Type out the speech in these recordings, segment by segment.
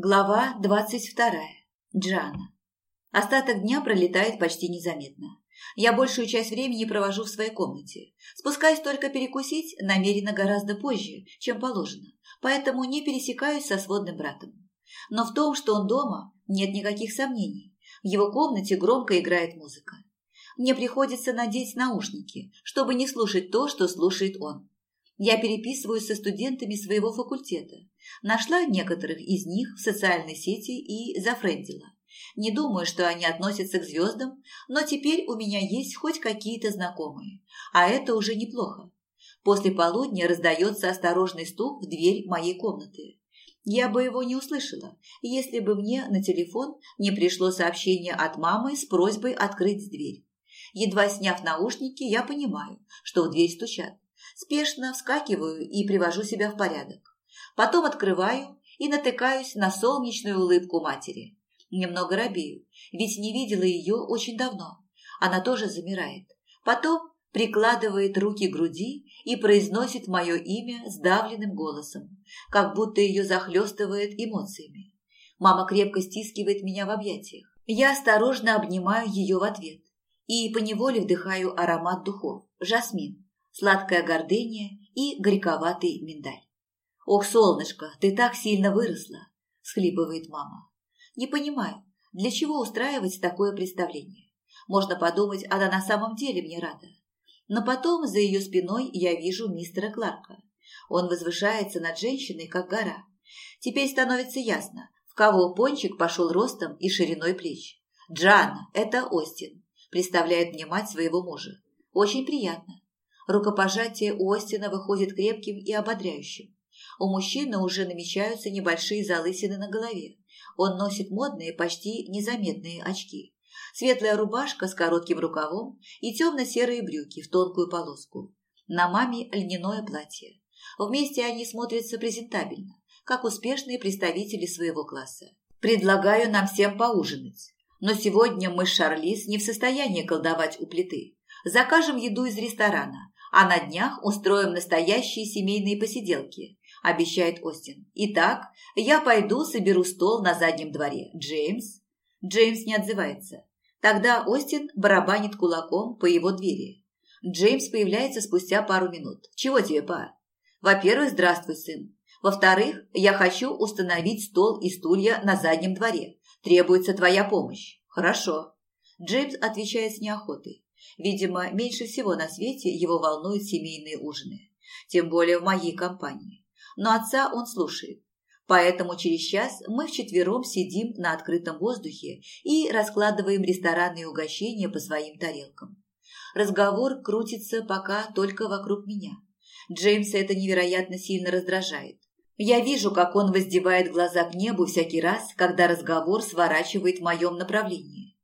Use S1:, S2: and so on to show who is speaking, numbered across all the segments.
S1: Глава 22. Джана. Остаток дня пролетает почти незаметно. Я большую часть времени провожу в своей комнате. Спускаюсь только перекусить намеренно гораздо позже, чем положено, поэтому не пересекаюсь со сводным братом. Но в том, что он дома, нет никаких сомнений. В его комнате громко играет музыка. Мне приходится надеть наушники, чтобы не слушать то, что слушает он. Я переписываюсь со студентами своего факультета, Нашла некоторых из них в социальной сети и зафрендила. Не думаю, что они относятся к звездам, но теперь у меня есть хоть какие-то знакомые. А это уже неплохо. После полудня раздается осторожный стук в дверь моей комнаты. Я бы его не услышала, если бы мне на телефон не пришло сообщение от мамы с просьбой открыть дверь. Едва сняв наушники, я понимаю, что в дверь стучат. Спешно вскакиваю и привожу себя в порядок. Потом открываю и натыкаюсь на солнечную улыбку матери. Немного робею, ведь не видела ее очень давно. Она тоже замирает. Потом прикладывает руки к груди и произносит мое имя сдавленным голосом, как будто ее захлестывает эмоциями. Мама крепко стискивает меня в объятиях. Я осторожно обнимаю ее в ответ и поневоле вдыхаю аромат духов – жасмин, сладкая гордыня и горьковатый миндаль. «Ох, солнышко, ты так сильно выросла!» – схлипывает мама. «Не понимаю, для чего устраивать такое представление? Можно подумать, она на самом деле мне рада. Но потом за ее спиной я вижу мистера Кларка. Он возвышается над женщиной, как гора. Теперь становится ясно, в кого пончик пошел ростом и шириной плеч. Джан, это Остин, представляет мне мать своего мужа. Очень приятно. Рукопожатие у Остина выходит крепким и ободряющим. У мужчины уже намечаются небольшие залысины на голове. Он носит модные, почти незаметные очки. Светлая рубашка с коротким рукавом и темно-серые брюки в тонкую полоску. На маме льняное платье. Вместе они смотрятся презентабельно, как успешные представители своего класса. «Предлагаю нам всем поужинать. Но сегодня мы с Шарлиз не в состоянии колдовать у плиты. Закажем еду из ресторана, а на днях устроим настоящие семейные посиделки, – обещает Остин. «Итак, я пойду соберу стол на заднем дворе. Джеймс?» Джеймс не отзывается. Тогда Остин барабанит кулаком по его двери. Джеймс появляется спустя пару минут. «Чего тебе, па?» «Во-первых, здравствуй, сын. Во-вторых, я хочу установить стол и стулья на заднем дворе. Требуется твоя помощь». «Хорошо». Джеймс отвечает с неохотой. Видимо, меньше всего на свете его волнуют семейные ужины. Тем более в моей компании но отца он слушает. Поэтому через час мы вчетвером сидим на открытом воздухе и раскладываем ресторанные угощения по своим тарелкам. Разговор крутится пока только вокруг меня. Джеймса это невероятно сильно раздражает. Я вижу, как он воздевает глаза к небу всякий раз, когда разговор сворачивает в моем направлении.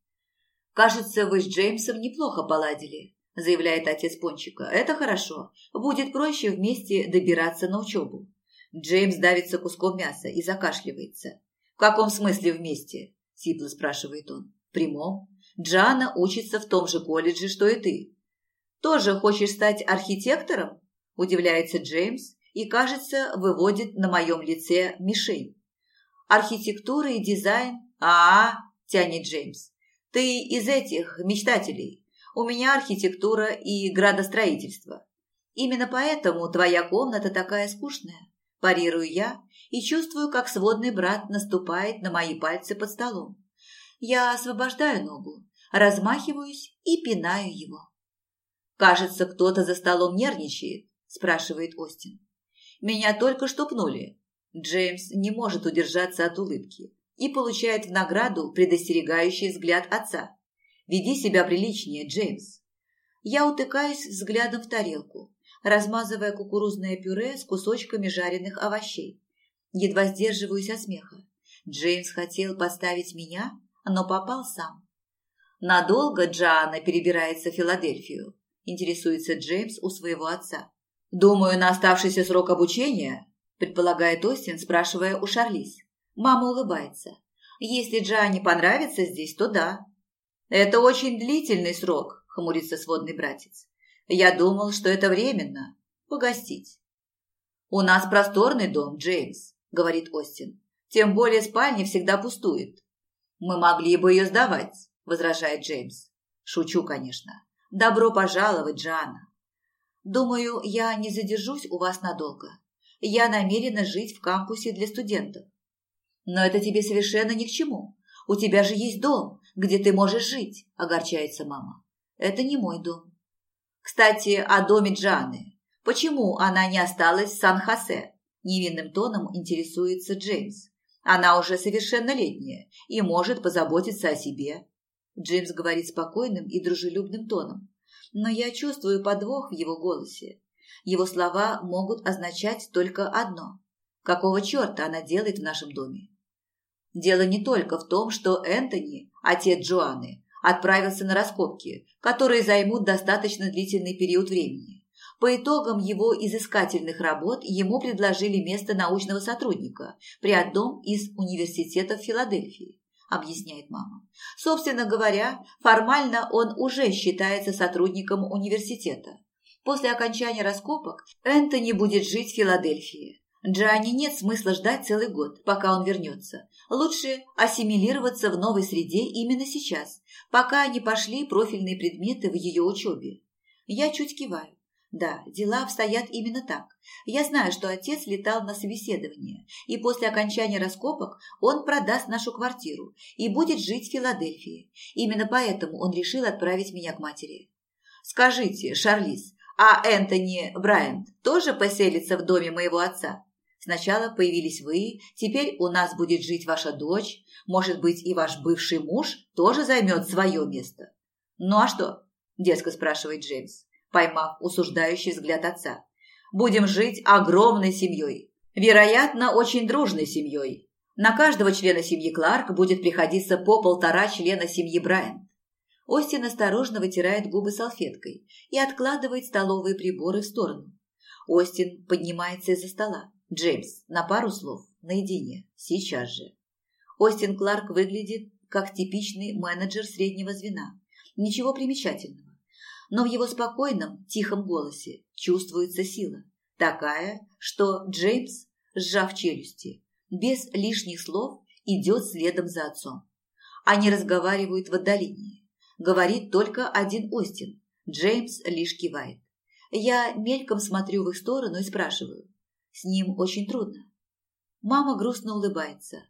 S1: «Кажется, вы с Джеймсом неплохо поладили», – заявляет отец Пончика. «Это хорошо. Будет проще вместе добираться на учебу». Джеймс давится куском мяса и закашливается. «В каком смысле вместе?» – сипло спрашивает он. Прямом. Джана учится в том же колледже, что и ты». «Тоже хочешь стать архитектором?» – удивляется Джеймс и, кажется, выводит на моем лице мишень. «Архитектура и дизайн? а, -а, -а тянет Джеймс. «Ты из этих мечтателей. У меня архитектура и градостроительство. Именно поэтому твоя комната такая скучная парирую я и чувствую, как сводный брат наступает на мои пальцы под столом. Я освобождаю ногу, размахиваюсь и пинаю его. «Кажется, кто-то за столом нервничает», – спрашивает Остин. «Меня только что пнули». Джеймс не может удержаться от улыбки и получает в награду предостерегающий взгляд отца. «Веди себя приличнее, Джеймс». Я утыкаюсь взглядом в тарелку размазывая кукурузное пюре с кусочками жареных овощей. Едва сдерживаюсь от смеха. Джеймс хотел поставить меня, но попал сам. Надолго Джоанна перебирается в Филадельфию, интересуется Джеймс у своего отца. Думаю, на оставшийся срок обучения, предполагает Остин, спрашивая у Шарлиз. Мама улыбается. Если Джоанне понравится здесь, то да. Это очень длительный срок, хмурится сводный братец. Я думал, что это временно. Погостить. «У нас просторный дом, Джеймс», – говорит Остин. «Тем более спальня всегда пустует». «Мы могли бы ее сдавать», – возражает Джеймс. «Шучу, конечно. Добро пожаловать, Джана. Думаю, я не задержусь у вас надолго. Я намерена жить в кампусе для студентов. Но это тебе совершенно ни к чему. У тебя же есть дом, где ты можешь жить, огорчается мама. Это не мой дом. Кстати, о доме Джаны. Почему она не осталась в Сан-Хосе? Невинным тоном интересуется Джеймс. Она уже совершеннолетняя и может позаботиться о себе. Джеймс говорит спокойным и дружелюбным тоном. Но я чувствую подвох в его голосе. Его слова могут означать только одно. Какого черта она делает в нашем доме? Дело не только в том, что Энтони, отец Джоанны, отправился на раскопки, которые займут достаточно длительный период времени. По итогам его изыскательных работ ему предложили место научного сотрудника при одном из университетов Филадельфии, объясняет мама. Собственно говоря, формально он уже считается сотрудником университета. После окончания раскопок Энтони будет жить в Филадельфии. Джани нет смысла ждать целый год, пока он вернется, Лучше ассимилироваться в новой среде именно сейчас, пока не пошли профильные предметы в ее учебе. Я чуть киваю. Да, дела обстоят именно так. Я знаю, что отец летал на собеседование, и после окончания раскопок он продаст нашу квартиру и будет жить в Филадельфии. Именно поэтому он решил отправить меня к матери. Скажите, Шарлиз, а Энтони Брайант тоже поселится в доме моего отца? Сначала появились вы, теперь у нас будет жить ваша дочь, может быть, и ваш бывший муж тоже займет свое место. Ну а что? Детско спрашивает Джеймс, поймав усуждающий взгляд отца. Будем жить огромной семьей, вероятно, очень дружной семьей. На каждого члена семьи Кларк будет приходиться по полтора члена семьи Брайант. Остин осторожно вытирает губы салфеткой и откладывает столовые приборы в сторону. Остин поднимается из-за стола. Джеймс, на пару слов, наедине, сейчас же. Остин Кларк выглядит как типичный менеджер среднего звена. Ничего примечательного. Но в его спокойном, тихом голосе чувствуется сила. Такая, что Джеймс, сжав челюсти, без лишних слов идет следом за отцом. Они разговаривают в отдалении. Говорит только один Остин. Джеймс лишь кивает. Я мельком смотрю в их сторону и спрашиваю. С ним очень трудно. Мама грустно улыбается.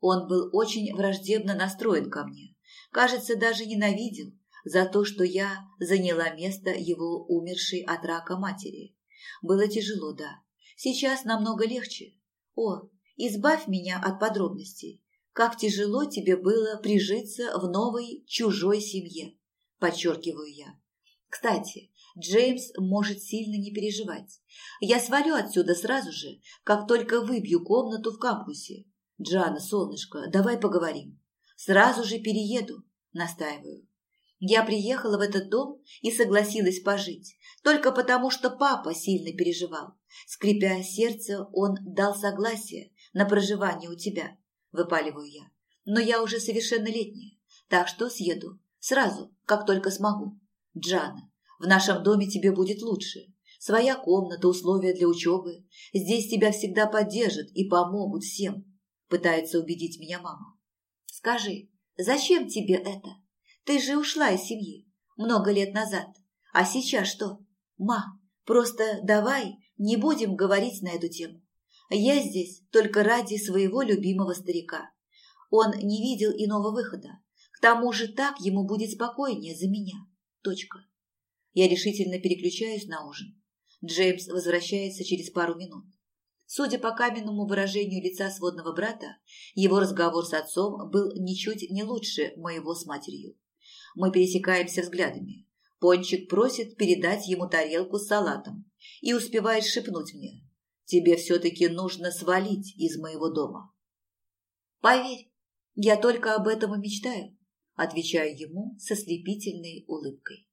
S1: Он был очень враждебно настроен ко мне. Кажется, даже ненавидел за то, что я заняла место его умершей от рака матери. Было тяжело, да. Сейчас намного легче. О, избавь меня от подробностей. Как тяжело тебе было прижиться в новой чужой семье, подчеркиваю я. Кстати, Джеймс может сильно не переживать. Я свалю отсюда сразу же, как только выбью комнату в кампусе. Джана, солнышко, давай поговорим. Сразу же перееду, настаиваю. Я приехала в этот дом и согласилась пожить, только потому что папа сильно переживал. Скрипя сердце, он дал согласие на проживание у тебя, выпаливаю я. Но я уже совершеннолетняя, так что съеду сразу, как только смогу. Джана, в нашем доме тебе будет лучше. Своя комната, условия для учебы. Здесь тебя всегда поддержат и помогут всем», – пытается убедить меня мама. «Скажи, зачем тебе это? Ты же ушла из семьи много лет назад. А сейчас что? Ма, просто давай не будем говорить на эту тему. Я здесь только ради своего любимого старика. Он не видел иного выхода. К тому же так ему будет спокойнее за меня. Точка. Я решительно переключаюсь на ужин. Джеймс возвращается через пару минут. Судя по каменному выражению лица сводного брата, его разговор с отцом был ничуть не лучше моего с матерью. Мы пересекаемся взглядами. Пончик просит передать ему тарелку с салатом и успевает шепнуть мне. «Тебе все-таки нужно свалить из моего дома». «Поверь, я только об этом и мечтаю», отвечаю ему со слепительной улыбкой.